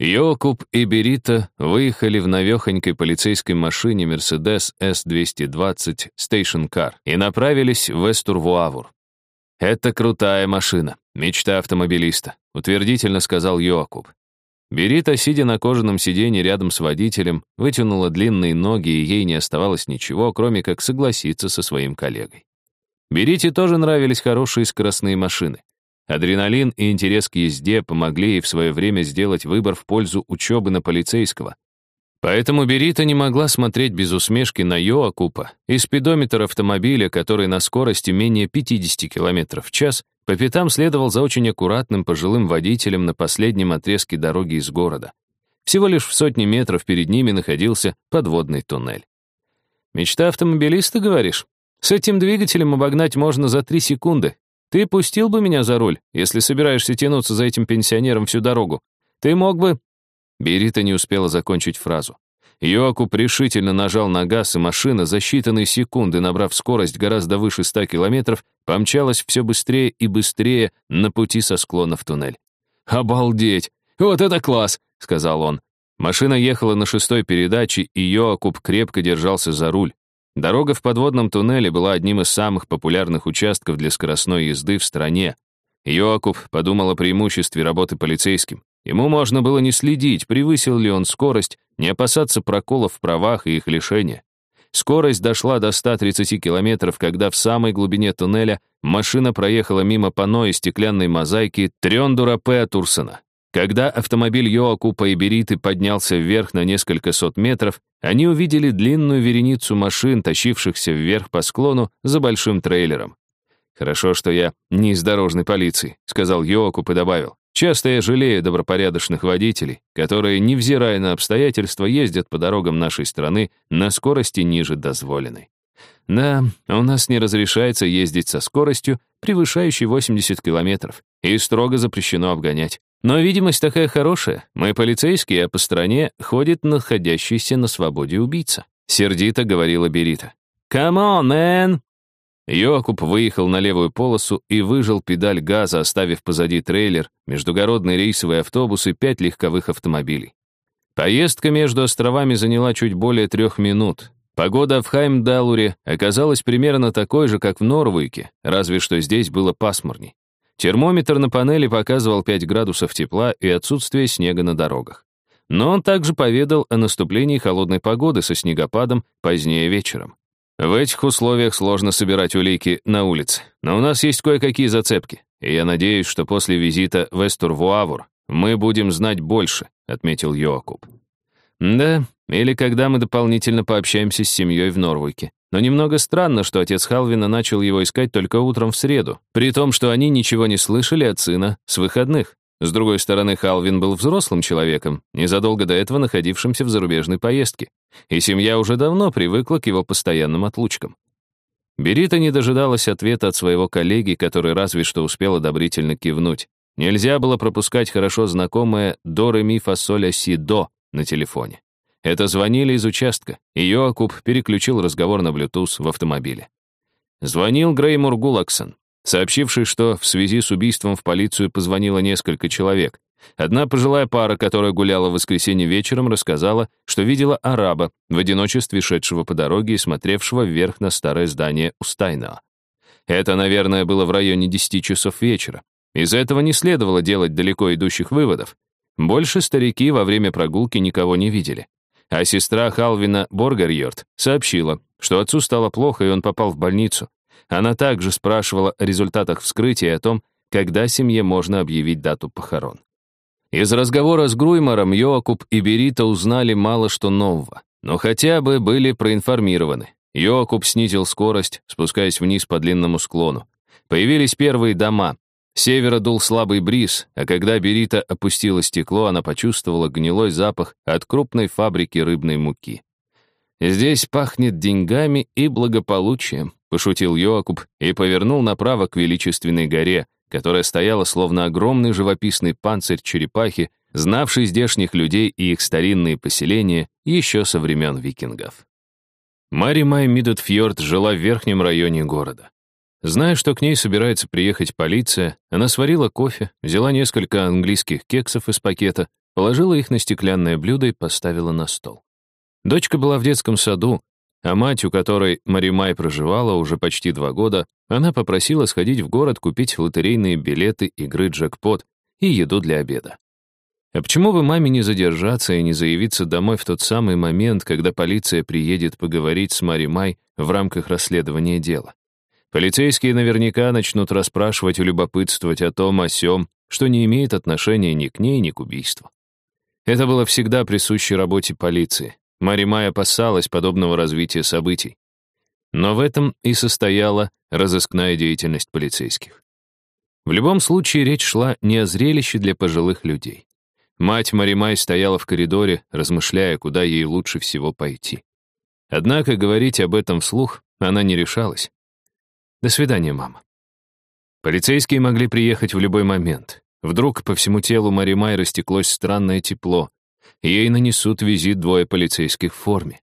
Йокуб и Берита выехали в навехонькой полицейской машине Mercedes S220 Station Car и направились в Эстурвуавур. «Это крутая машина, мечта автомобилиста», — утвердительно сказал Йокуб. Берита, сидя на кожаном сиденье рядом с водителем, вытянула длинные ноги, и ей не оставалось ничего, кроме как согласиться со своим коллегой. Берите тоже нравились хорошие скоростные машины. Адреналин и интерес к езде помогли ей в свое время сделать выбор в пользу учебы на полицейского. Поэтому Берита не могла смотреть без усмешки на Йоакупа и спидометр автомобиля, который на скорости менее 50 км в час по пятам следовал за очень аккуратным пожилым водителем на последнем отрезке дороги из города. Всего лишь в сотни метров перед ними находился подводный туннель. «Мечта автомобилиста, говоришь? С этим двигателем обогнать можно за три секунды. Ты пустил бы меня за руль, если собираешься тянуться за этим пенсионером всю дорогу? Ты мог бы...» Берита не успела закончить фразу. Йоакуб решительно нажал на газ, и машина, за считанные секунды, набрав скорость гораздо выше 100 километров, помчалась все быстрее и быстрее на пути со склона в туннель. «Обалдеть! Вот это класс!» — сказал он. Машина ехала на шестой передаче, и Йоакуб крепко держался за руль. Дорога в подводном туннеле была одним из самых популярных участков для скоростной езды в стране. Йоакуб подумал о преимуществе работы полицейским. Ему можно было не следить, превысил ли он скорость, не опасаться проколов в правах и их лишения. Скорость дошла до 130 километров, когда в самой глубине туннеля машина проехала мимо панно и стеклянной мозаики Трёндура П. Турсона. Когда автомобиль Йоакупа и Бериты поднялся вверх на несколько сот метров, они увидели длинную вереницу машин, тащившихся вверх по склону за большим трейлером. «Хорошо, что я не из дорожной полиции», — сказал Йоакуп и добавил. Часто я жалею добропорядочных водителей, которые, невзирая на обстоятельства, ездят по дорогам нашей страны на скорости ниже дозволенной. Да, у нас не разрешается ездить со скоростью, превышающей 80 километров, и строго запрещено обгонять. Но видимость такая хорошая. Мы полицейские, а по стране ходит находящийся на свободе убийца. Сердито говорила Берита. «Come on, man!» Йокуб выехал на левую полосу и выжал педаль газа, оставив позади трейлер, междугородный рейсовый автобус и пять легковых автомобилей. Поездка между островами заняла чуть более трех минут. Погода в Хаймдалуре оказалась примерно такой же, как в Норвуйке, разве что здесь было пасмурней. Термометр на панели показывал 5 градусов тепла и отсутствие снега на дорогах. Но он также поведал о наступлении холодной погоды со снегопадом позднее вечером. В этих условиях сложно собирать улики на улице, но у нас есть кое-какие зацепки, и я надеюсь, что после визита в Эстурвуавур мы будем знать больше», — отметил Йоакуб. «Да, или когда мы дополнительно пообщаемся с семьей в Норвуйке. Но немного странно, что отец Халвина начал его искать только утром в среду, при том, что они ничего не слышали от сына с выходных. С другой стороны, Халвин был взрослым человеком, незадолго до этого находившимся в зарубежной поездке, и семья уже давно привыкла к его постоянным отлучкам. Берита не дожидалась ответа от своего коллеги, который разве что успел одобрительно кивнуть. Нельзя было пропускать хорошо знакомое «до ре ми фа соль си до» на телефоне. Это звонили из участка, и Йоакуб переключил разговор на Bluetooth в автомобиле. Звонил Греймур Гулаксон сообщивший, что в связи с убийством в полицию позвонило несколько человек. Одна пожилая пара, которая гуляла в воскресенье вечером, рассказала, что видела араба, в одиночестве шедшего по дороге и смотревшего вверх на старое здание Устайна. Это, наверное, было в районе 10 часов вечера. Из этого не следовало делать далеко идущих выводов. Больше старики во время прогулки никого не видели. А сестра Халвина Боргарьорд сообщила, что отцу стало плохо, и он попал в больницу. Она также спрашивала о результатах вскрытия и о том, когда семье можно объявить дату похорон. Из разговора с Груймаром Йоакуб и Берита узнали мало что нового, но хотя бы были проинформированы. Йоакуб снизил скорость, спускаясь вниз по длинному склону. Появились первые дома. Севера дул слабый бриз, а когда Берита опустила стекло, она почувствовала гнилой запах от крупной фабрики рыбной муки. Здесь пахнет деньгами и благополучием, пошутил Йоакуб и повернул направо к величественной горе, которая стояла словно огромный живописный панцирь черепахи, знавший здешних людей и их старинные поселения еще со времен викингов. Мари Май жила в верхнем районе города. Зная, что к ней собирается приехать полиция, она сварила кофе, взяла несколько английских кексов из пакета, положила их на стеклянное блюдо и поставила на стол. Дочка была в детском саду, а мать, у которой Маримай проживала уже почти два года, она попросила сходить в город купить лотерейные билеты игры «Джекпот» и еду для обеда. А почему бы маме не задержаться и не заявиться домой в тот самый момент, когда полиция приедет поговорить с Маримай в рамках расследования дела? Полицейские наверняка начнут расспрашивать и любопытствовать о том, о сём, что не имеет отношения ни к ней, ни к убийству. Это было всегда присуще работе полиции. Мари Май опасалась подобного развития событий. Но в этом и состояла разыскная деятельность полицейских. В любом случае речь шла не о зрелище для пожилых людей. Мать Маримай стояла в коридоре, размышляя, куда ей лучше всего пойти. Однако говорить об этом вслух она не решалась. «До свидания, мама». Полицейские могли приехать в любой момент. Вдруг по всему телу Маримай растеклось странное тепло, Ей нанесут визит двое полицейских в форме.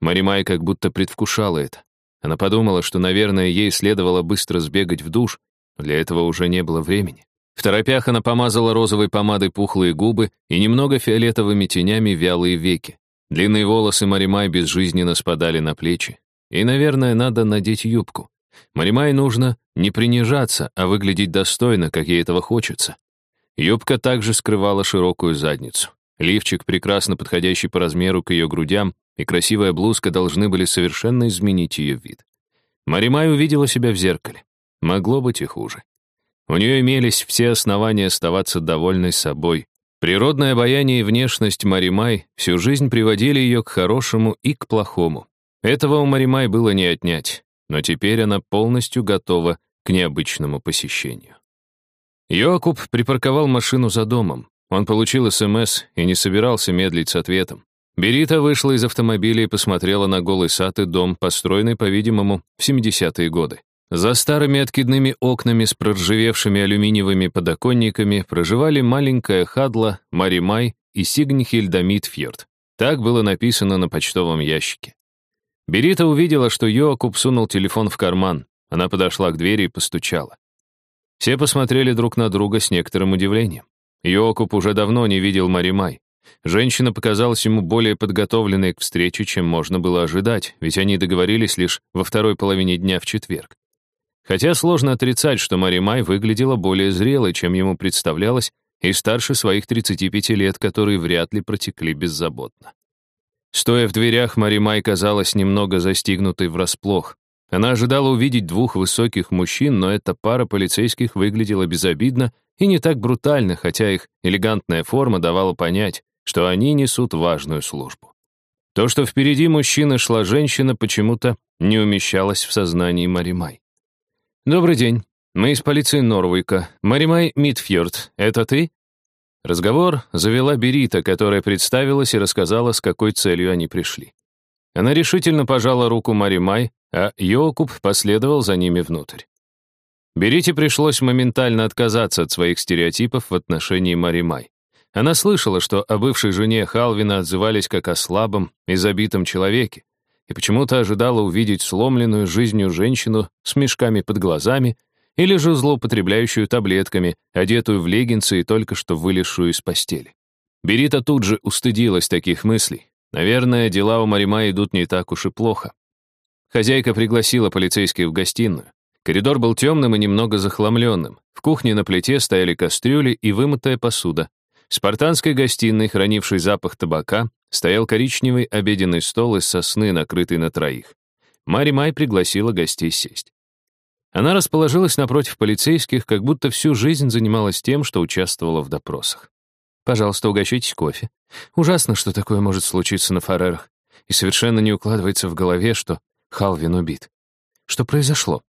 Маримай как будто предвкушала это. Она подумала, что, наверное, ей следовало быстро сбегать в душ, но для этого уже не было времени. В торопях она помазала розовой помадой пухлые губы и немного фиолетовыми тенями вялые веки. Длинные волосы Маримай безжизненно спадали на плечи. И, наверное, надо надеть юбку. Маримай нужно не принижаться, а выглядеть достойно, как ей этого хочется. Юбка также скрывала широкую задницу. Лифчик, прекрасно подходящий по размеру к ее грудям, и красивая блузка должны были совершенно изменить ее вид. Маримай увидела себя в зеркале. Могло быть и хуже. У нее имелись все основания оставаться довольной собой. Природное обаяние и внешность Маримай всю жизнь приводили ее к хорошему и к плохому. Этого у Маримай было не отнять, но теперь она полностью готова к необычному посещению. Йокуб припарковал машину за домом. Он получил СМС и не собирался медлить с ответом. Берита вышла из автомобиля и посмотрела на голый сад и дом, построенный, по-видимому, в 70-е годы. За старыми откидными окнами с проржавевшими алюминиевыми подоконниками проживали маленькая Хадла, Маримай и Сигнхильда Митфьорд. Так было написано на почтовом ящике. Берита увидела, что Йоакуб сунул телефон в карман. Она подошла к двери и постучала. Все посмотрели друг на друга с некоторым удивлением. Йокуб уже давно не видел Маримай. Женщина показалась ему более подготовленной к встрече, чем можно было ожидать, ведь они договорились лишь во второй половине дня в четверг. Хотя сложно отрицать, что Маримай выглядела более зрелой, чем ему представлялось, и старше своих 35 лет, которые вряд ли протекли беззаботно. Стоя в дверях, Маримай казалась немного застигнутой врасплох. Она ожидала увидеть двух высоких мужчин, но эта пара полицейских выглядела безобидно и не так брутально, хотя их элегантная форма давала понять, что они несут важную службу. То, что впереди мужчина шла женщина, почему-то не умещалось в сознании Маримай. «Добрый день. Мы из полиции Норвика. Маримай Митфьорд, это ты?» Разговор завела Берита, которая представилась и рассказала, с какой целью они пришли. Она решительно пожала руку Маримай, а Йокуб последовал за ними внутрь. Берите пришлось моментально отказаться от своих стереотипов в отношении Маримай. Она слышала, что о бывшей жене Халвина отзывались как о слабом и забитом человеке, и почему-то ожидала увидеть сломленную жизнью женщину с мешками под глазами или же злоупотребляющую таблетками, одетую в леггинсы и только что вылезшую из постели. Берита тут же устыдилась таких мыслей. Наверное, дела у Марима идут не так уж и плохо. Хозяйка пригласила полицейских в гостиную. Коридор был темным и немного захламленным. В кухне на плите стояли кастрюли и вымытая посуда. В спартанской гостиной, хранившей запах табака, стоял коричневый обеденный стол из сосны, накрытый на троих. Мари Май пригласила гостей сесть. Она расположилась напротив полицейских, как будто всю жизнь занималась тем, что участвовала в допросах. «Пожалуйста, угощайтесь кофе. Ужасно, что такое может случиться на Фарерах. И совершенно не укладывается в голове, что Халвин убит. Что произошло?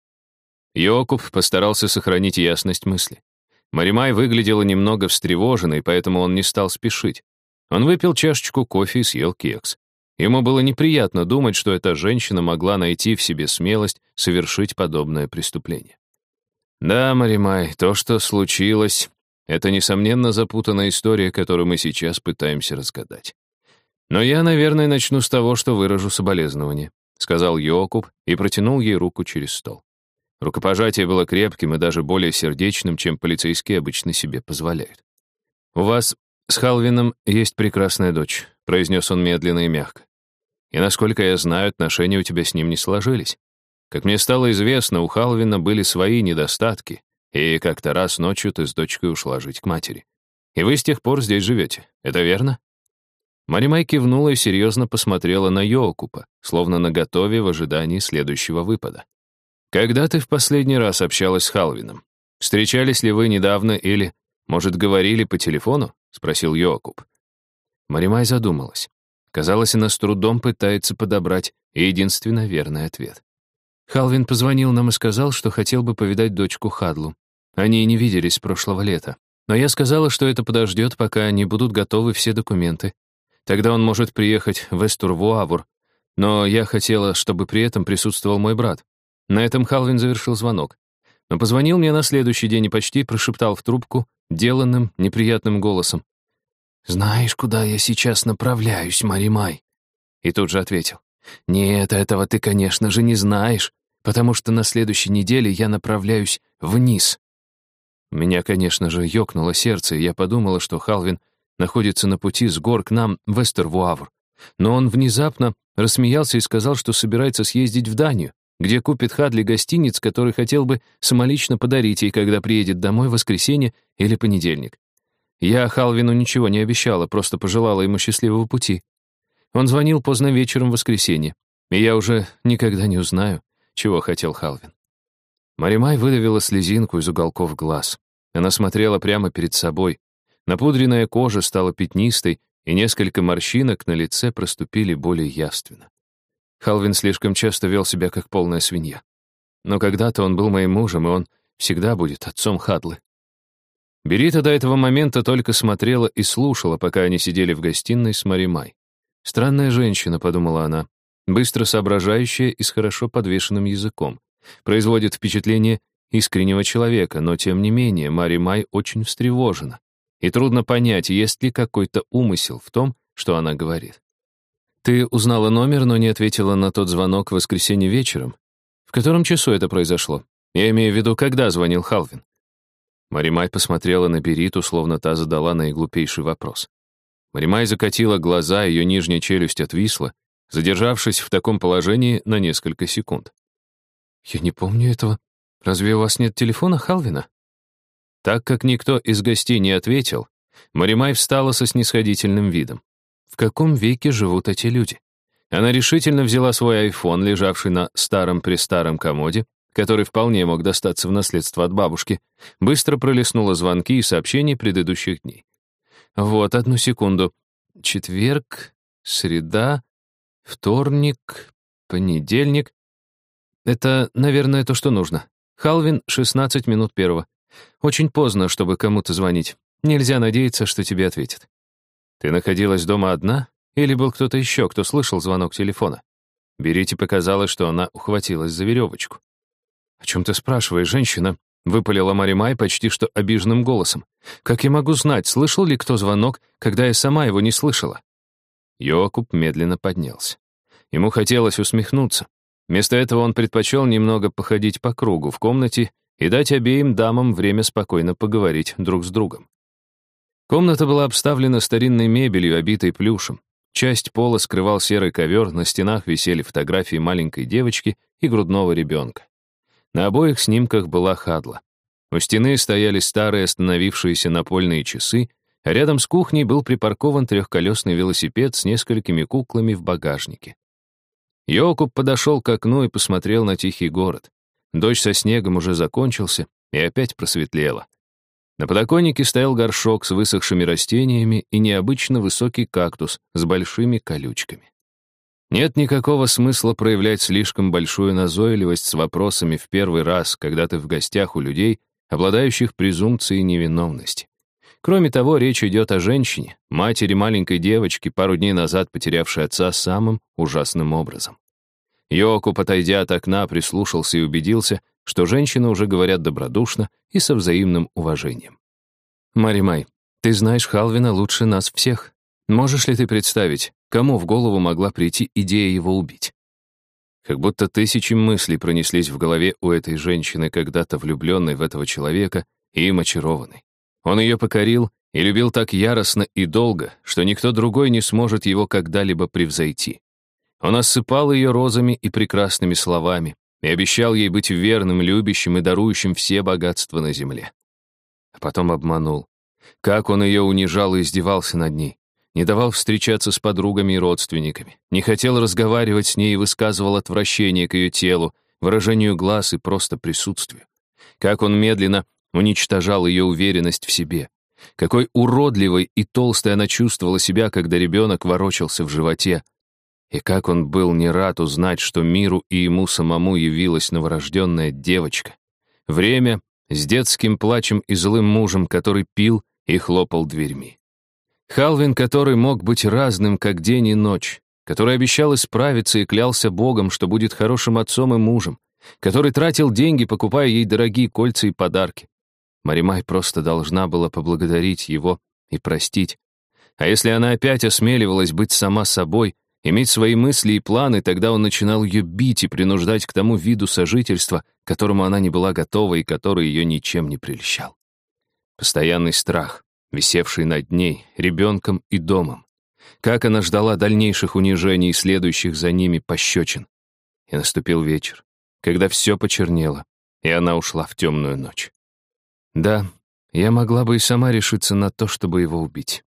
Йокуб постарался сохранить ясность мысли. Маримай выглядела немного встревоженной, поэтому он не стал спешить. Он выпил чашечку кофе и съел кекс. Ему было неприятно думать, что эта женщина могла найти в себе смелость совершить подобное преступление. Да, Маримай, то, что случилось, это, несомненно, запутанная история, которую мы сейчас пытаемся разгадать. Но я, наверное, начну с того, что выражу соболезнование. — сказал Йокуб и протянул ей руку через стол. Рукопожатие было крепким и даже более сердечным, чем полицейские обычно себе позволяют. «У вас «С Халвином есть прекрасная дочь», — произнес он медленно и мягко. «И, насколько я знаю, отношения у тебя с ним не сложились. Как мне стало известно, у Халвина были свои недостатки, и как-то раз ночью ты с дочкой ушла жить к матери. И вы с тех пор здесь живете, это верно?» Маримай кивнула и серьезно посмотрела на Йоокупа, словно наготове в ожидании следующего выпада. «Когда ты в последний раз общалась с Халвином? Встречались ли вы недавно или, может, говорили по телефону?» — спросил Йоокуп. Маримай задумалась. Казалось, она с трудом пытается подобрать единственно верный ответ. Халвин позвонил нам и сказал, что хотел бы повидать дочку Хадлу. Они не виделись с прошлого лета. Но я сказала, что это подождет, пока не будут готовы все документы. Тогда он может приехать в Эстурвуавур. Но я хотела, чтобы при этом присутствовал мой брат. На этом Халвин завершил звонок. Но позвонил мне на следующий день и почти прошептал в трубку деланным, неприятным голосом. «Знаешь, куда я сейчас направляюсь, Маримай?» И тут же ответил. «Нет, этого ты, конечно же, не знаешь, потому что на следующей неделе я направляюсь вниз». Меня, конечно же, ёкнуло сердце, и я подумала, что Халвин находится на пути с гор к нам в Эстервуавр. Но он внезапно рассмеялся и сказал, что собирается съездить в Данию, где купит Хадли гостиниц, который хотел бы самолично подарить ей, когда приедет домой в воскресенье или понедельник. Я Халвину ничего не обещала, просто пожелала ему счастливого пути. Он звонил поздно вечером в воскресенье, и я уже никогда не узнаю, чего хотел Халвин. Маримай выдавила слезинку из уголков глаз. Она смотрела прямо перед собой. Напудренная кожа стала пятнистой, и несколько морщинок на лице проступили более явственно. Халвин слишком часто вел себя как полная свинья. Но когда-то он был моим мужем, и он всегда будет отцом Хадлы. Берита до этого момента только смотрела и слушала, пока они сидели в гостиной с Маримай. «Странная женщина», — подумала она, быстро соображающая и с хорошо подвешенным языком. Производит впечатление искреннего человека, но тем не менее Мари Май очень встревожена. И трудно понять, есть ли какой-то умысел в том, что она говорит. Ты узнала номер, но не ответила на тот звонок в воскресенье вечером. В котором часу это произошло? Я имею в виду, когда звонил Халвин. Маримай посмотрела на Бериту, словно та задала наиглупейший вопрос. Маримай закатила глаза, ее нижняя челюсть отвисла, задержавшись в таком положении на несколько секунд. «Я не помню этого. Разве у вас нет телефона Халвина?» Так как никто из гостей не ответил, Маримай встала со снисходительным видом. В каком веке живут эти люди? Она решительно взяла свой айфон, лежавший на старом-престаром комоде, который вполне мог достаться в наследство от бабушки, быстро пролистнула звонки и сообщения предыдущих дней. Вот, одну секунду. Четверг, среда, вторник, понедельник. Это, наверное, то, что нужно. Халвин, 16 минут первого. Очень поздно, чтобы кому-то звонить. Нельзя надеяться, что тебе ответят. Ты находилась дома одна? Или был кто-то еще, кто слышал звонок телефона? Берите показалось, что она ухватилась за веревочку. «О чем ты спрашиваешь, женщина?» — выпалила Маримай почти что обиженным голосом. «Как я могу знать, слышал ли кто звонок, когда я сама его не слышала?» Йокуб медленно поднялся. Ему хотелось усмехнуться. Вместо этого он предпочел немного походить по кругу в комнате и дать обеим дамам время спокойно поговорить друг с другом. Комната была обставлена старинной мебелью, обитой плюшем. Часть пола скрывал серый ковер, на стенах висели фотографии маленькой девочки и грудного ребенка. На обоих снимках была хадла. У стены стояли старые остановившиеся напольные часы, а рядом с кухней был припаркован трехколесный велосипед с несколькими куклами в багажнике. Йокуб подошел к окну и посмотрел на тихий город. Дождь со снегом уже закончился и опять просветлело. На подоконнике стоял горшок с высохшими растениями и необычно высокий кактус с большими колючками. Нет никакого смысла проявлять слишком большую назойливость с вопросами в первый раз, когда ты в гостях у людей, обладающих презумпцией невиновности. Кроме того, речь идет о женщине, матери маленькой девочки, пару дней назад потерявшей отца самым ужасным образом. Йоку, подойдя от окна, прислушался и убедился, что женщины уже говорят добродушно и со взаимным уважением. «Маримай, ты знаешь Халвина лучше нас всех. Можешь ли ты представить, кому в голову могла прийти идея его убить?» Как будто тысячи мыслей пронеслись в голове у этой женщины, когда-то влюбленной в этого человека и им очарованной. Он ее покорил, и любил так яростно и долго, что никто другой не сможет его когда-либо превзойти. Он осыпал ее розами и прекрасными словами и обещал ей быть верным, любящим и дарующим все богатства на земле. А потом обманул. Как он ее унижал и издевался над ней. Не давал встречаться с подругами и родственниками. Не хотел разговаривать с ней и высказывал отвращение к ее телу, выражению глаз и просто присутствию. Как он медленно уничтожал ее уверенность в себе. Какой уродливой и толстой она чувствовала себя, когда ребенок ворочался в животе. И как он был не рад узнать, что миру и ему самому явилась новорожденная девочка. Время с детским плачем и злым мужем, который пил и хлопал дверьми. Халвин, который мог быть разным, как день и ночь, который обещал исправиться и клялся Богом, что будет хорошим отцом и мужем, который тратил деньги, покупая ей дорогие кольца и подарки. Маримай просто должна была поблагодарить его и простить. А если она опять осмеливалась быть сама собой, иметь свои мысли и планы, тогда он начинал ее бить и принуждать к тому виду сожительства, которому она не была готова и который ее ничем не прельщал. Постоянный страх, висевший над ней, ребенком и домом. Как она ждала дальнейших унижений и следующих за ними пощечин. И наступил вечер, когда все почернело, и она ушла в темную ночь. Да, я могла бы и сама решиться на то, чтобы его убить.